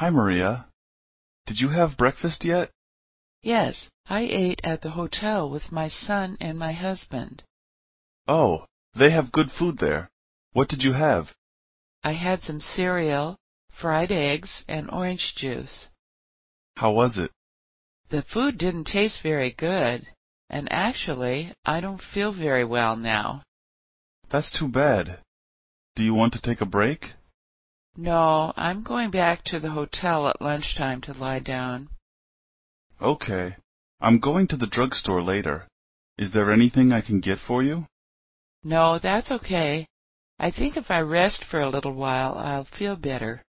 Hi, Maria. Did you have breakfast yet?" "Yes, I ate at the hotel with my son and my husband." "Oh, they have good food there. What did you have?" "I had some cereal, fried eggs, and orange juice." "How was it?" "The food didn't taste very good, and actually I don't feel very well now." "That's too bad. Do you want to take a break?" No, I'm going back to the hotel at lunchtime to lie down. Okay. I'm going to the drugstore later. Is there anything I can get for you? No, that's okay. I think if I rest for a little while I'll feel better.